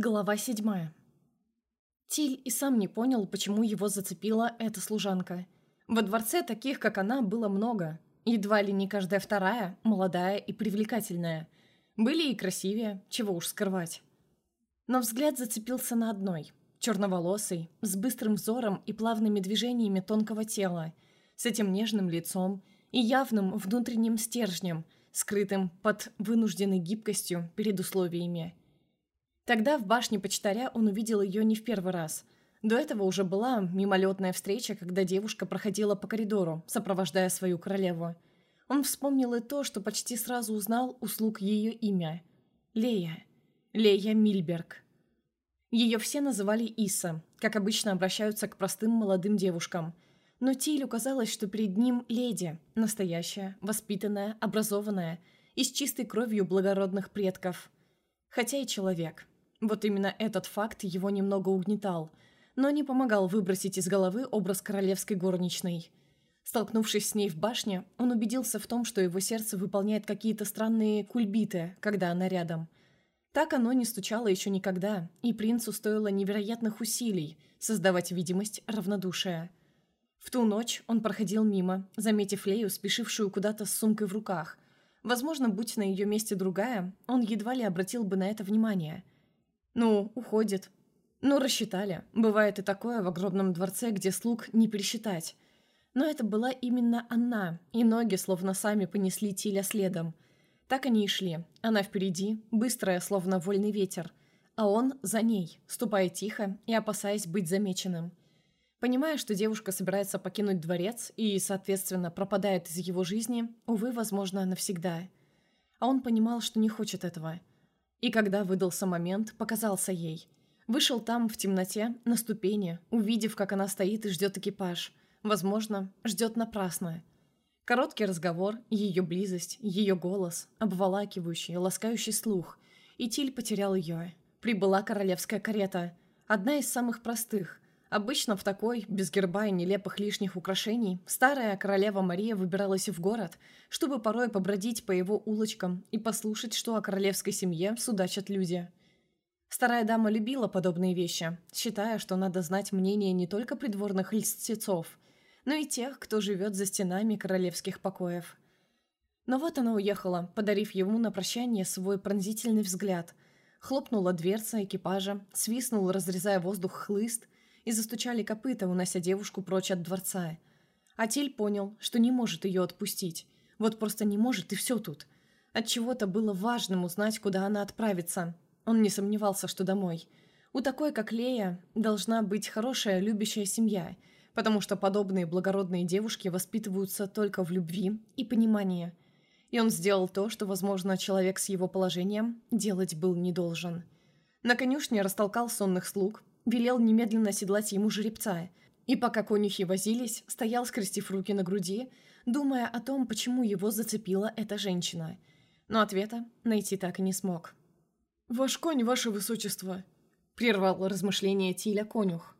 Глава седьмая. Тиль и сам не понял, почему его зацепила эта служанка. Во дворце таких, как она, было много. Едва ли не каждая вторая, молодая и привлекательная. Были и красивее, чего уж скрывать. Но взгляд зацепился на одной. Черноволосой, с быстрым взором и плавными движениями тонкого тела, с этим нежным лицом и явным внутренним стержнем, скрытым под вынужденной гибкостью перед условиями – Тогда в башне почтаря он увидел ее не в первый раз. До этого уже была мимолетная встреча, когда девушка проходила по коридору, сопровождая свою королеву. Он вспомнил и то, что почти сразу узнал услуг ее имя. Лея. Лея Мильберг. Ее все называли Иса, как обычно обращаются к простым молодым девушкам. Но Тилю казалось, что перед ним леди, настоящая, воспитанная, образованная и с чистой кровью благородных предков. Хотя и человек. Вот именно этот факт его немного угнетал, но не помогал выбросить из головы образ королевской горничной. Столкнувшись с ней в башне, он убедился в том, что его сердце выполняет какие-то странные кульбиты, когда она рядом. Так оно не стучало еще никогда, и принцу стоило невероятных усилий создавать видимость равнодушия. В ту ночь он проходил мимо, заметив Лею, спешившую куда-то с сумкой в руках. Возможно, будь на ее месте другая, он едва ли обратил бы на это внимание – ну, уходит. Ну, рассчитали. Бывает и такое в огромном дворце, где слуг не пересчитать. Но это была именно она, и ноги словно сами понесли Тиля следом. Так они и шли. Она впереди, быстрая, словно вольный ветер, а он за ней, ступая тихо и опасаясь быть замеченным. Понимая, что девушка собирается покинуть дворец и, соответственно, пропадает из его жизни, увы, возможно, навсегда. А он понимал, что не хочет этого – и когда выдался момент, показался ей. Вышел там, в темноте, на ступени, увидев, как она стоит и ждет экипаж. Возможно, ждет напрасно. Короткий разговор, ее близость, ее голос, обволакивающий, ласкающий слух. И Тиль потерял ее. Прибыла королевская карета. Одна из самых простых – Обычно в такой, без герба и нелепых лишних украшений, старая королева Мария выбиралась в город, чтобы порой побродить по его улочкам и послушать, что о королевской семье судачат люди. Старая дама любила подобные вещи, считая, что надо знать мнение не только придворных льстецов, но и тех, кто живет за стенами королевских покоев. Но вот она уехала, подарив ему на прощание свой пронзительный взгляд. Хлопнула дверца экипажа, свистнул, разрезая воздух хлыст – и застучали копыта, унося девушку прочь от дворца. Атиль понял, что не может ее отпустить. Вот просто не может, и все тут. От чего то было важным узнать, куда она отправится. Он не сомневался, что домой. У такой, как Лея, должна быть хорошая, любящая семья, потому что подобные благородные девушки воспитываются только в любви и понимании. И он сделал то, что, возможно, человек с его положением делать был не должен. На конюшне растолкал сонных слуг, велел немедленно оседлать ему жеребца, и пока конюхи возились, стоял, скрестив руки на груди, думая о том, почему его зацепила эта женщина. Но ответа найти так и не смог. «Ваш конь, ваше высочество!» – прервал размышления Тиля конюх.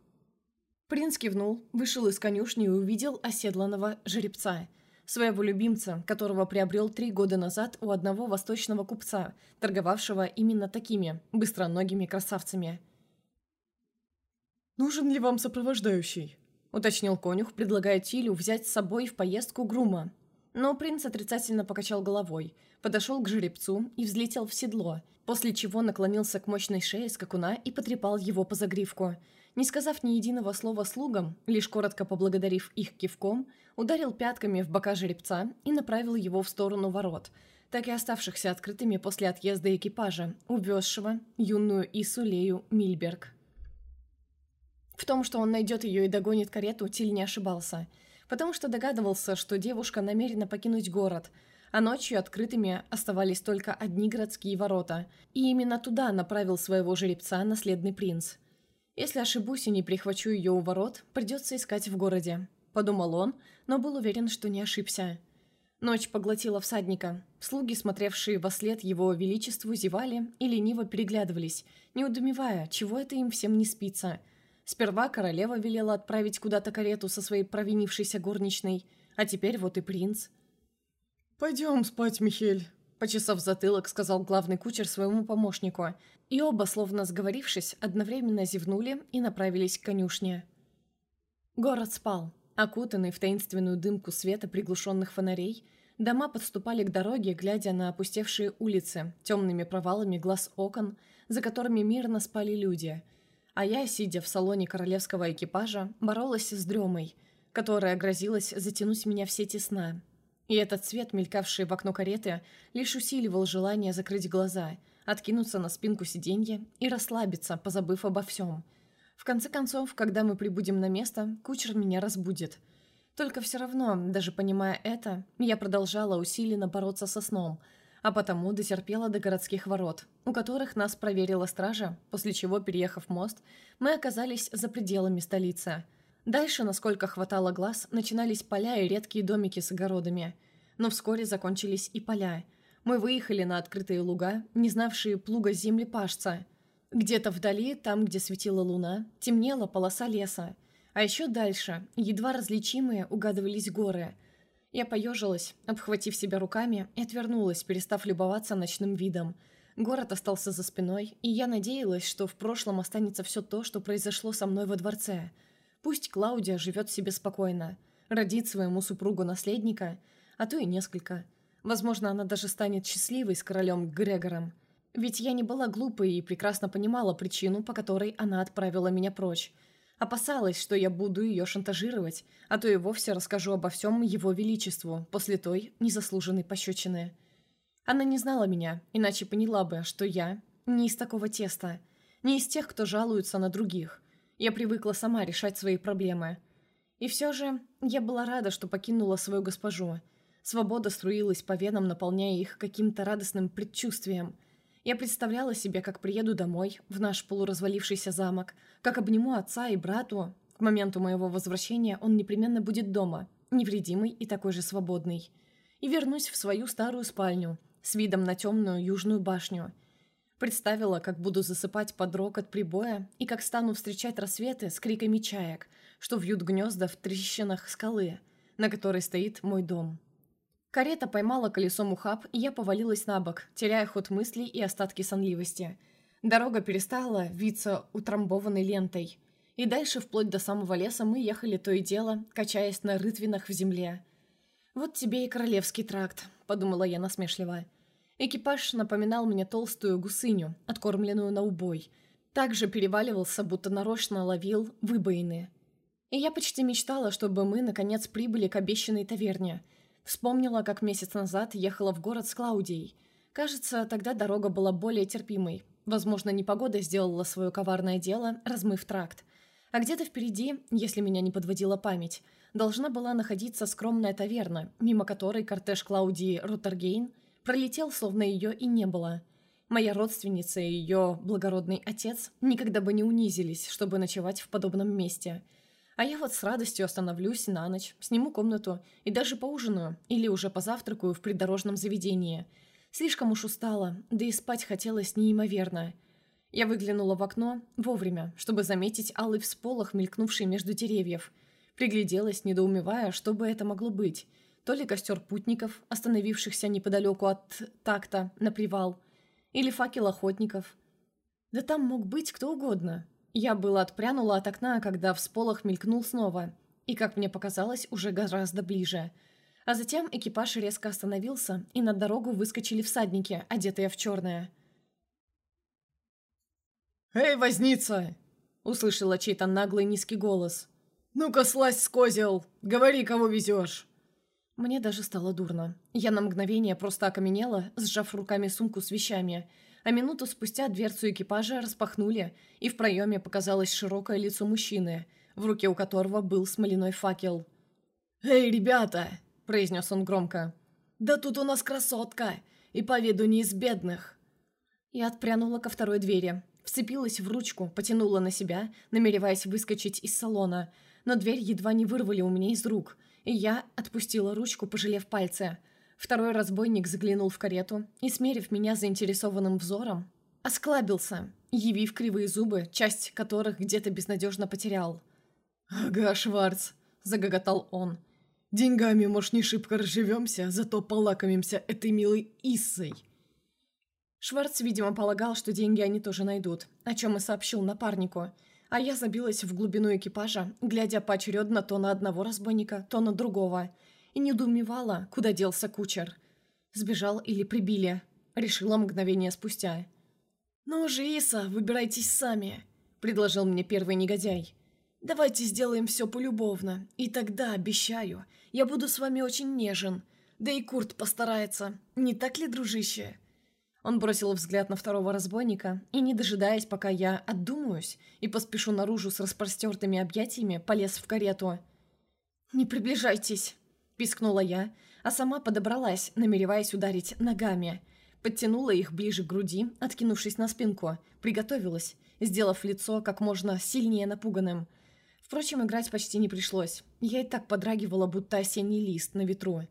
Принц кивнул, вышел из конюшни и увидел оседланного жеребца, своего любимца, которого приобрел три года назад у одного восточного купца, торговавшего именно такими быстроногими красавцами – «Нужен ли вам сопровождающий?» – уточнил конюх, предлагая Тилю взять с собой в поездку грума. Но принц отрицательно покачал головой, подошел к жеребцу и взлетел в седло, после чего наклонился к мощной шее скакуна и потрепал его по загривку. Не сказав ни единого слова слугам, лишь коротко поблагодарив их кивком, ударил пятками в бока жеребца и направил его в сторону ворот, так и оставшихся открытыми после отъезда экипажа, увезшего юную Ису Лею Мильберг. В том, что он найдет ее и догонит карету, Тиль не ошибался, потому что догадывался, что девушка намерена покинуть город, а ночью открытыми оставались только одни городские ворота, и именно туда направил своего жеребца наследный принц. «Если ошибусь и не прихвачу ее у ворот, придется искать в городе», – подумал он, но был уверен, что не ошибся. Ночь поглотила всадника. Слуги, смотревшие во след его величеству, зевали и лениво переглядывались, не удумевая, чего это им всем не спится – Сперва королева велела отправить куда-то карету со своей провинившейся горничной, а теперь вот и принц. «Пойдем спать, Михель», Почесав затылок, сказал главный кучер своему помощнику, и оба, словно сговорившись, одновременно зевнули и направились к конюшне. Город спал. Окутанный в таинственную дымку света приглушенных фонарей, дома подступали к дороге, глядя на опустевшие улицы, темными провалами глаз окон, за которыми мирно спали люди. А я, сидя в салоне королевского экипажа, боролась с дремой, которая грозилась затянуть меня в сети сна. И этот свет, мелькавший в окно кареты, лишь усиливал желание закрыть глаза, откинуться на спинку сиденья и расслабиться, позабыв обо всем – в конце концов, когда мы прибудем на место, кучер меня разбудит. Только все равно, даже понимая это, я продолжала усиленно бороться со сном, а потому дотерпела до городских ворот, у которых нас проверила стража, после чего, переехав мост, мы оказались за пределами столицы. Дальше, насколько хватало глаз, начинались поля и редкие домики с огородами. Но вскоре закончились и поля. Мы выехали на открытые луга, не знавшие плуга земли пашца – где-то вдали, там, где светила луна, темнела полоса леса, а еще дальше, едва различимые, угадывались горы. Я поежилась, обхватив себя руками, и отвернулась, перестав любоваться ночным видом. Город остался за спиной, и я надеялась, что в прошлом останется все то, что произошло со мной во дворце. Пусть Клаудия живет себе спокойно, родит своему супругу наследника, а то и несколько. Возможно, она даже станет счастливой с королем Грегором. Ведь я не была глупой и прекрасно понимала причину, по которой она отправила меня прочь. Опасалась, что я буду ее шантажировать, а то и вовсе расскажу обо всем его величеству после той незаслуженной пощечины. Она не знала меня, иначе поняла бы, что я не из такого теста, не из тех, кто жалуется на других. Я привыкла сама решать свои проблемы. И все же я была рада, что покинула свою госпожу. Свобода струилась по венам, наполняя их каким-то радостным предчувствием – я представляла себе, как приеду домой, в наш полуразвалившийся замок, как обниму отца и брату. К моменту моего возвращения он непременно будет дома, невредимый и такой же свободный. И вернусь в свою старую спальню, с видом на темную южную башню. Представила, как буду засыпать под рокот прибоя и как стану встречать рассветы с криками чаек, что вьют гнезда в трещинах скалы, на которой стоит мой дом. Карета поймала колесом ухаб, и я повалилась на бок, теряя ход мыслей и остатки сонливости. Дорога перестала виться утрамбованной лентой. И дальше, вплоть до самого леса, мы ехали то и дело, качаясь на рытвинах в земле. «Вот тебе и королевский тракт», — подумала я насмешливо. Экипаж напоминал мне толстую гусыню, откормленную на убой. Также переваливался, будто нарочно ловил выбоины. И я почти мечтала, чтобы мы, наконец, прибыли к обещанной таверне — Вспомнила, как месяц назад ехала в город с Клаудией. Кажется, тогда дорога была более терпимой. Возможно, непогода сделала свое коварное дело, размыв тракт. А где-то впереди, если меня не подводила память, должна была находиться скромная таверна, мимо которой кортеж Клаудии Рутергейн пролетел, словно ее и не было. Моя родственница и ее благородный отец никогда бы не унизились, чтобы ночевать в подобном месте – а я вот с радостью остановлюсь на ночь, сниму комнату и даже поужинаю или уже позавтракаю в придорожном заведении. Слишком уж устала, да и спать хотелось неимоверно. Я выглянула в окно вовремя, чтобы заметить алый всполох, мелькнувший между деревьев. Пригляделась, недоумевая, что бы это могло быть. То ли костер путников, остановившихся неподалеку от такта на привал, или факел охотников. Да там мог быть кто угодно. Я было отпрянула от окна, когда всполох мелькнул снова, и, как мне показалось, уже гораздо ближе. А затем экипаж резко остановился, и на дорогу выскочили всадники, одетые в черное. «Эй, возница!» — услышала чей-то наглый низкий голос. «Ну-ка, слазь с козел! Говори, кого везешь!» Мне даже стало дурно. Я на мгновение просто окаменела, сжав руками сумку с вещами — а минуту спустя дверцу экипажа распахнули, и в проеме показалось широкое лицо мужчины, в руке у которого был смоляной факел. «Эй, ребята!» – произнес он громко. «Да тут у нас красотка! И по виду не из бедных!» Я отпрянула ко второй двери, вцепилась в ручку, потянула на себя, намереваясь выскочить из салона, но дверь едва не вырвали у меня из рук, и я отпустила ручку, пожалев пальцы – Второй разбойник заглянул в карету и, смерив меня заинтересованным взором, осклабился, явив кривые зубы, часть которых где-то безнадежно потерял. «Ага, Шварц!» – загоготал он. Деньгами, может, не шибко разживемся, зато полакомимся этой милой Иссой». Шварц, видимо, полагал, что деньги они тоже найдут, о чем и сообщил напарнику. А я забилась в глубину экипажа, глядя поочередно то на одного разбойника, то на другого. И недоумевала, куда делся кучер. Сбежал или прибили. Решила мгновение спустя. «Ну же, Иса, выбирайтесь сами», — предложил мне первый негодяй. «Давайте сделаем все полюбовно, и тогда, обещаю, я буду с вами очень нежен. Да и Курт постарается, не так ли, дружище?» Он бросил взгляд на второго разбойника и, не дожидаясь, пока я отдумаюсь и поспешу наружу с распростертыми объятиями, полез в карету. «Не приближайтесь!» – пискнула я, а сама подобралась, намереваясь ударить ногами. Подтянула их ближе к груди, откинувшись на спинку, приготовилась, сделав лицо как можно сильнее напуганным. Впрочем, играть почти не пришлось. Я и так подрагивала, будто осенний лист на ветру.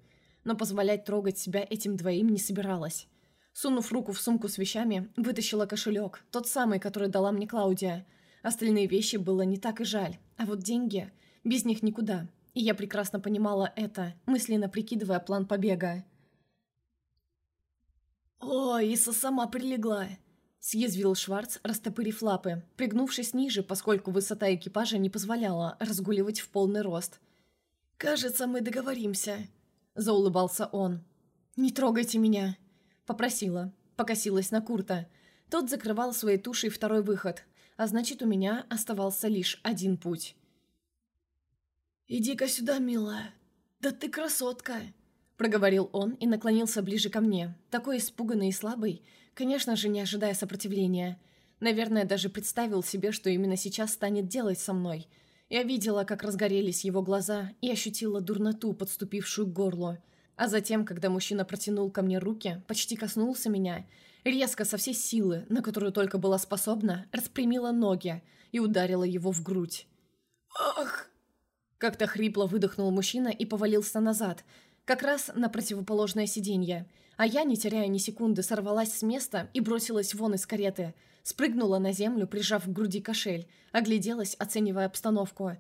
Но позволять трогать себя этим двоим не собиралась. Сунув руку в сумку с вещами, вытащила кошелек, тот самый, который дала мне Клаудия. Остальные вещи было не так и жаль, а вот деньги, без них никуда. И я прекрасно понимала это, мысленно прикидывая план побега. «О, Иса сама прилегла!» – съязвил Шварц, растопырив лапы, пригнувшись ниже, поскольку высота экипажа не позволяла разгуливать в полный рост. «Кажется, мы договоримся», – заулыбался он. «Не трогайте меня», Попросила. Покосилась на Курта. Тот закрывал своей тушей второй выход, а значит, у меня оставался лишь один путь. «Иди-ка сюда, милая. Да ты красотка!» Проговорил он и наклонился ближе ко мне, такой испуганный и слабый, конечно же, не ожидая сопротивления. Наверное, даже представил себе, что именно сейчас станет делать со мной. Я видела, как разгорелись его глаза, и ощутила дурноту, подступившую к горлу. А затем, когда мужчина протянул ко мне руки, почти коснулся меня, резко со всей силы, на которую только была способна, распрямила ноги и ударила его в грудь. «Ах!» Как-то хрипло выдохнул мужчина и повалился назад, как раз на противоположное сиденье. А я, не теряя ни секунды, сорвалась с места и бросилась вон из кареты. Спрыгнула на землю, прижав к груди кошель, огляделась, оценивая обстановку.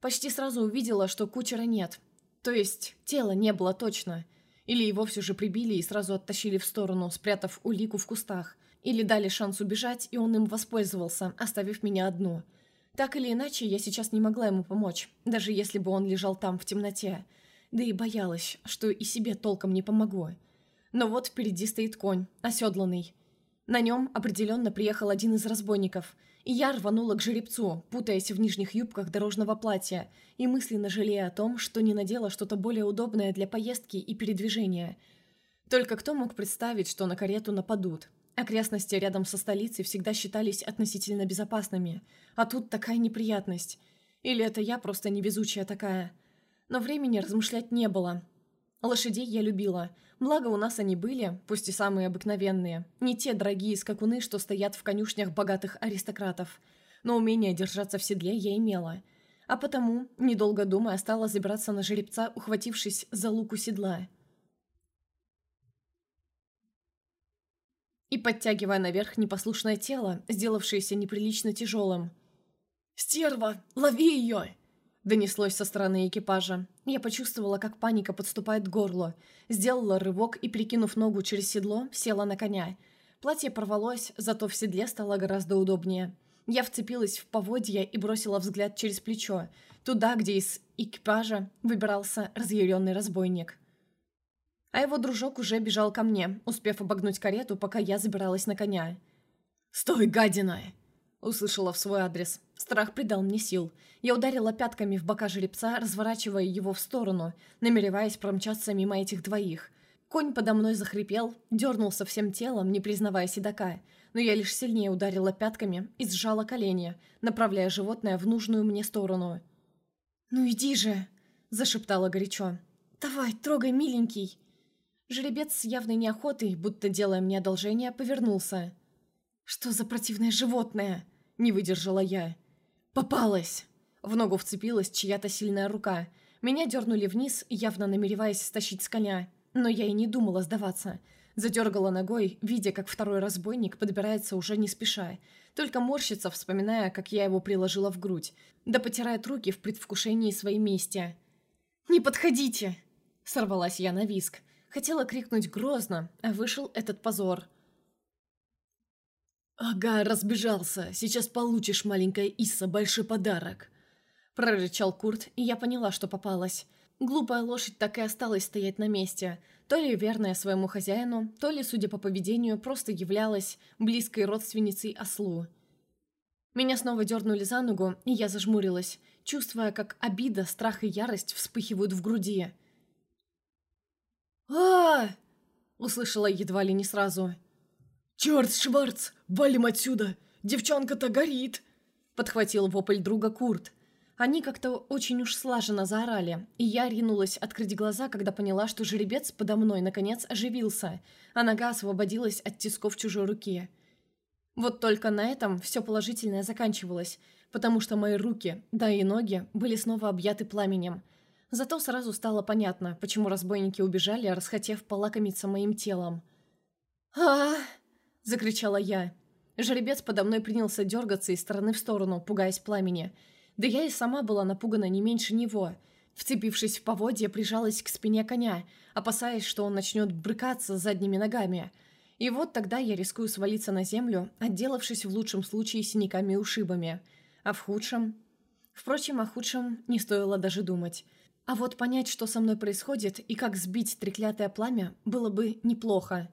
Почти сразу увидела, что кучера нет, то есть тела не было точно. Или его все же прибили и сразу оттащили в сторону, спрятав улику в кустах. Или дали шанс убежать, и он им воспользовался, оставив меня одну. Так или иначе, я сейчас не могла ему помочь, даже если бы он лежал там в темноте. Да и боялась, что и себе толком не помогу. Но вот впереди стоит конь, оседланный. На нем определенно приехал один из разбойников – и я рванула к жеребцу, путаясь в нижних юбках дорожного платья, и мысленно жалея о том, что не надела что-то более удобное для поездки и передвижения. Только кто мог представить, что на карету нападут? Окрестности рядом со столицей всегда считались относительно безопасными, а тут такая неприятность. Или это я просто невезучая такая? Но времени размышлять не было. Лошадей я любила – Благо у нас они были, пусть и самые обыкновенные, не те дорогие скакуны, что стоят в конюшнях богатых аристократов. Но умение держаться в седле я имела. А потому, недолго думая, стала забираться на жеребца, ухватившись за луку седла. И подтягивая наверх непослушное тело, сделавшееся неприлично тяжелым. «Стерва! Лови ее!» Донеслось со стороны экипажа. Я почувствовала, как паника подступает к горлу. Сделала рывок и, прикинув ногу через седло, села на коня. Платье порвалось, зато в седле стало гораздо удобнее. Я вцепилась в поводья и бросила взгляд через плечо, туда, где из экипажа выбирался разъяренный разбойник. А его дружок уже бежал ко мне, успев обогнуть карету, пока я забиралась на коня. «Стой, гадина!» Услышала в свой адрес. Страх придал мне сил. Я ударила пятками в бока жеребца, разворачивая его в сторону, намереваясь промчаться мимо этих двоих. Конь подо мной захрипел, дернулся всем телом, не признавая седока, но я лишь сильнее ударила пятками и сжала колени, направляя животное в нужную мне сторону. «Ну иди же!» – зашептала горячо. «Давай, трогай, миленький!» Жеребец с явной неохотой, будто делая мне одолжение, повернулся. «Что за противное животное?» Не выдержала я. «Попалась!» В ногу вцепилась чья-то сильная рука. Меня дернули вниз, явно намереваясь стащить с коня. Но я и не думала сдаваться. Задергала ногой, видя, как второй разбойник подбирается уже не спеша. Только морщится, вспоминая, как я его приложила в грудь. Да потирает руки в предвкушении своей мести. «Не подходите!» Сорвалась я на виск. Хотела крикнуть грозно, а вышел этот позор. «Ага, разбежался. Сейчас получишь, маленькая Исса, большой подарок!» Прорычал Курт, и я поняла, что попалась. Глупая лошадь так и осталась стоять на месте. То ли верная своему хозяину, то ли, судя по поведению, просто являлась близкой родственницей ослу. Меня снова дернули за ногу, и я зажмурилась, чувствуя, как обида, страх и ярость вспыхивают в груди а, услышала едва ли не сразу. «Черт, Шварц, валим отсюда! Девчонка-то горит!» Подхватил вопль друга Курт. Они как-то очень уж слаженно заорали, и я ринулась открыть глаза, когда поняла, что жеребец подо мной наконец оживился, а нога освободилась от тисков чужой руки. Вот только на этом все положительное заканчивалось, потому что мои руки, да и ноги, были снова объяты пламенем – Зато сразу стало понятно, почему разбойники убежали, расхотев полакомиться моим телом. а, закричала я. Жеребец подо мной принялся дергаться из стороны в сторону, пугаясь пламени. Да я и сама была напугана не меньше него. Вцепившись в поводья, прижалась к спине коня, опасаясь, что он начнет брыкаться задними ногами. И вот тогда я рискую свалиться на землю, отделавшись в лучшем случае синяками и ушибами. А в худшем... Впрочем, о худшем не стоило даже думать. А вот понять, что со мной происходит и как сбить треклятое пламя, было бы неплохо.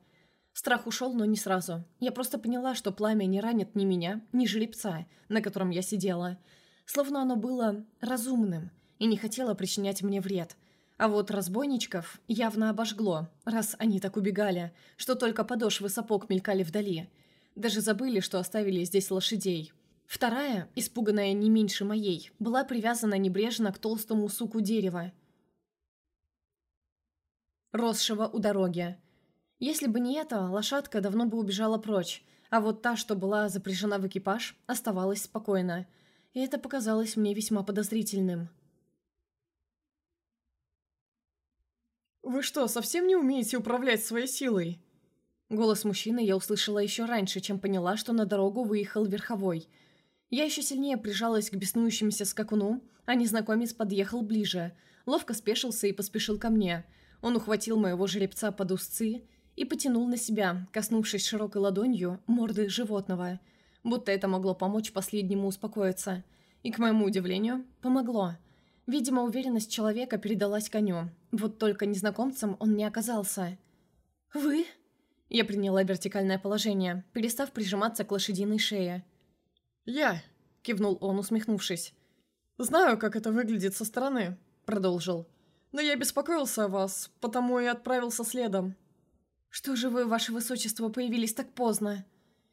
Страх ушел, но не сразу. Я просто поняла, что пламя не ранит ни меня, ни жеребца, на котором я сидела. Словно оно было разумным и не хотело причинять мне вред. А вот разбойничков явно обожгло, раз они так убегали, что только подошвы сапог мелькали вдали. Даже забыли, что оставили здесь лошадей. Вторая, испуганная не меньше моей, была привязана небрежно к толстому суку дерева, росшего у дороги. Если бы не это, лошадка давно бы убежала прочь, а вот та, что была запряжена в экипаж, оставалась спокойна. И это показалось мне весьма подозрительным. «Вы что, совсем не умеете управлять своей силой?» Голос мужчины я услышала еще раньше, чем поняла, что на дорогу выехал верховой – я еще сильнее прижалась к беснующемуся скакуну, а незнакомец подъехал ближе, ловко спешился и поспешил ко мне. Он ухватил моего жеребца под узцы и потянул на себя, коснувшись широкой ладонью морды животного, будто это могло помочь последнему успокоиться. И, к моему удивлению, помогло. Видимо, уверенность человека передалась коню, вот только незнакомцем он не оказался. «Вы?» Я приняла вертикальное положение, перестав прижиматься к лошадиной шее. «Я», — кивнул он, усмехнувшись. «Знаю, как это выглядит со стороны», — продолжил. «Но я беспокоился о вас, потому и отправился следом». «Что же вы, ваше высочество, появились так поздно?»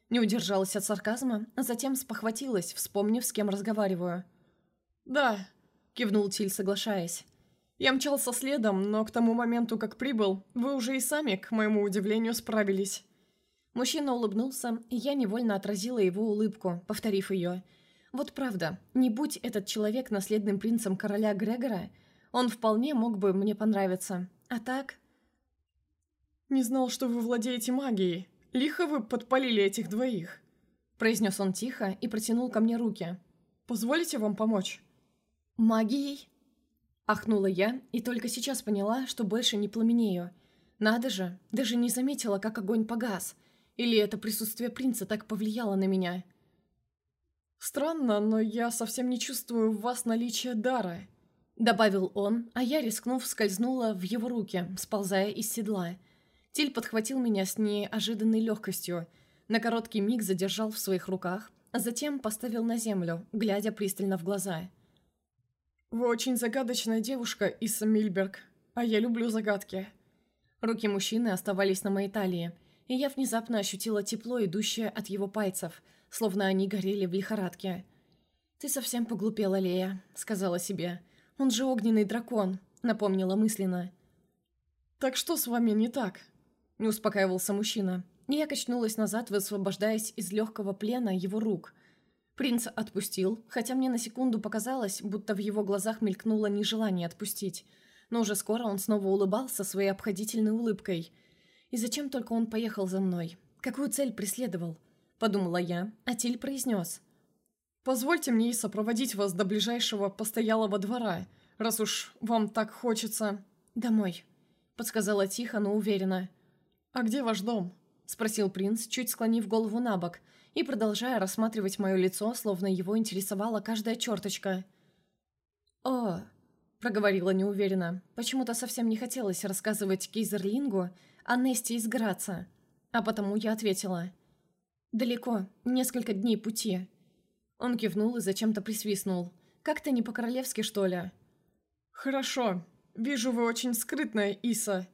Не удержалась от сарказма, а затем спохватилась, вспомнив, с кем разговариваю. «Да», — кивнул Тиль, соглашаясь. «Я мчался следом, но к тому моменту, как прибыл, вы уже и сами, к моему удивлению, справились». Мужчина улыбнулся, и я невольно отразила его улыбку, повторив ее. Вот правда, не будь этот человек наследным принцем короля Грегора, он вполне мог бы мне понравиться. А так... «Не знал, что вы владеете магией. Лихо вы подпалили этих двоих», — произнес он тихо и протянул ко мне руки. «Позволите вам помочь?» «Магией?» Ахнула я и только сейчас поняла, что больше не пламенею. Надо же, даже не заметила, как огонь погас — или это присутствие принца так повлияло на меня? «Странно, но я совсем не чувствую в вас наличия дара», — добавил он, а я, рискнув, скользнула в его руки, сползая из седла. Тиль подхватил меня с неожиданной легкостью, на короткий миг задержал в своих руках, а затем поставил на землю, глядя пристально в глаза. «Вы очень загадочная девушка, Исса Мильберг, а я люблю загадки». Руки мужчины оставались на моей талии, — и я внезапно ощутила тепло, идущее от его пальцев, словно они горели в лихорадке. «Ты совсем поглупела, Лея», — сказала себе. «Он же огненный дракон», — напомнила мысленно. «Так что с вами не так?» — не успокаивался мужчина. И я качнулась назад, высвобождаясь из легкого плена его рук. Принц отпустил, хотя мне на секунду показалось, будто в его глазах мелькнуло нежелание отпустить. Но уже скоро он снова улыбался своей обходительной улыбкой — и зачем только он поехал за мной? Какую цель преследовал? Подумала я, а Тиль произнес. «Позвольте мне сопроводить вас до ближайшего постоялого двора. раз уж вам так хочется...» «Домой», — подсказала тихо, но уверенно. «А где ваш дом?» — спросил принц, чуть склонив голову на бок и продолжая рассматривать мое лицо, словно его интересовала каждая черточка. «О...» — проговорила неуверенно. Почему-то совсем не хотелось рассказывать Кейзерлингу о Несте из Граца. А потому я ответила. «Далеко, несколько дней пути». Он кивнул и зачем-то присвистнул. «Как-то не по-королевски, что ли?» «Хорошо. Вижу, вы очень скрытная, Иса.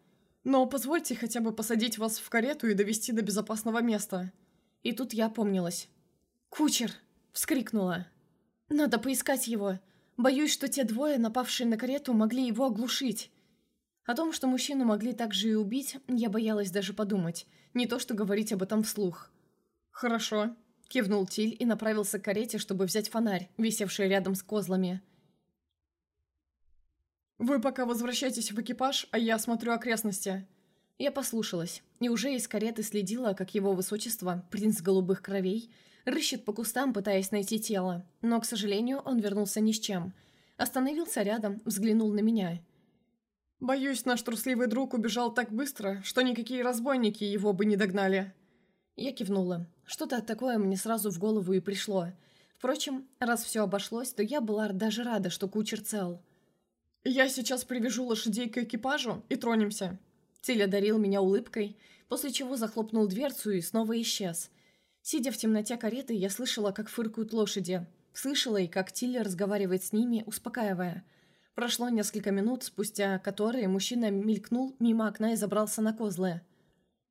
Но позвольте хотя бы посадить вас в карету и довести до безопасного места». И тут я помнилась. «Кучер!» — вскрикнула. «Надо поискать его. Боюсь, что те двое, напавшие на карету, могли его оглушить». О том, что мужчину могли также и убить, я боялась даже подумать. Не то, что говорить об этом вслух. «Хорошо», — кивнул Тиль и направился к карете, чтобы взять фонарь, висевший рядом с козлами. «Вы пока возвращайтесь в экипаж, а я осмотрю окрестности». Я послушалась, и уже из кареты следила, как его высочество, принц голубых кровей, рыщет по кустам, пытаясь найти тело, но, к сожалению, он вернулся ни с чем. Остановился рядом, взглянул на меня. «Боюсь, наш трусливый друг убежал так быстро, что никакие разбойники его бы не догнали». Я кивнула. Что-то такое мне сразу в голову и пришло. Впрочем, раз все обошлось, то я была даже рада, что кучер цел. «Я сейчас привяжу лошадей к экипажу и тронемся», Тиль одарил меня улыбкой, после чего захлопнул дверцу и снова исчез. Сидя в темноте кареты, я слышала, как фыркают лошади. Слышала и как Тиль разговаривает с ними, успокаивая. Прошло несколько минут, спустя которые мужчина мелькнул мимо окна и забрался на козлы.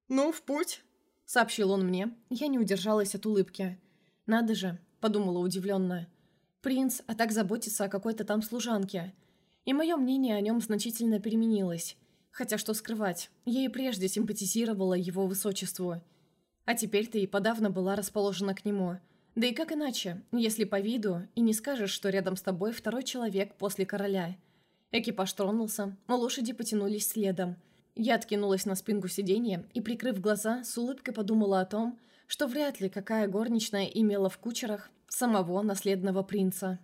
«Ну, в путь!» — сообщил он мне. Я не удержалась от улыбки. «Надо же!» — подумала удивленно. «Принц, а так заботится о какой-то там служанке». И мое мнение о нем значительно переменилось. Хотя что скрывать, я и прежде симпатизировала его высочеству. А теперь-то и подавно была расположена к нему. Да и как иначе, если по виду и не скажешь, что рядом с тобой второй человек после короля. Экипаж тронулся, лошади потянулись следом. Я откинулась на спинку сиденья и, прикрыв глаза, с улыбкой подумала о том, что вряд ли какая горничная имела в кучерах самого наследного принца.